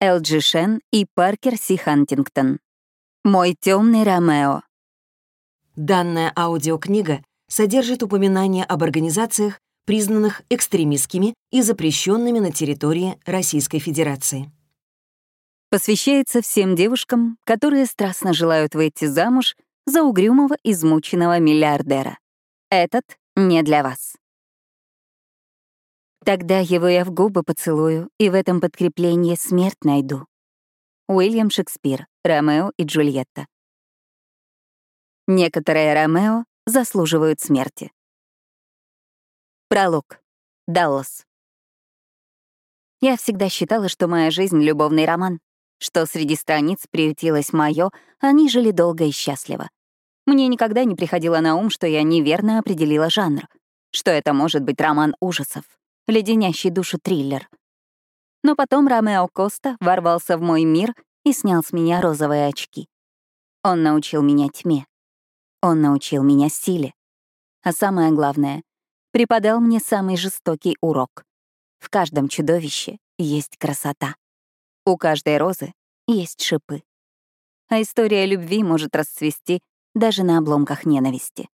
Элджи Шен и Паркер Си Хантингтон. Мой темный Ромео. Данная аудиокнига содержит упоминания об организациях, признанных экстремистскими и запрещенными на территории Российской Федерации. Посвящается всем девушкам, которые страстно желают выйти замуж за угрюмого, измученного миллиардера. Этот не для вас. Тогда его я в губы поцелую, и в этом подкреплении смерть найду. Уильям Шекспир, Ромео и Джульетта. Некоторые Ромео заслуживают смерти. Пролог. Даллас. Я всегда считала, что моя жизнь — любовный роман, что среди страниц приютилось моё, они жили долго и счастливо. Мне никогда не приходило на ум, что я неверно определила жанр, что это может быть роман ужасов, леденящий душу триллер. Но потом Ромео Коста ворвался в мой мир и снял с меня розовые очки. Он научил меня тьме. Он научил меня силе. А самое главное, преподал мне самый жестокий урок. В каждом чудовище есть красота. У каждой розы есть шипы. А история любви может расцвести даже на обломках ненависти.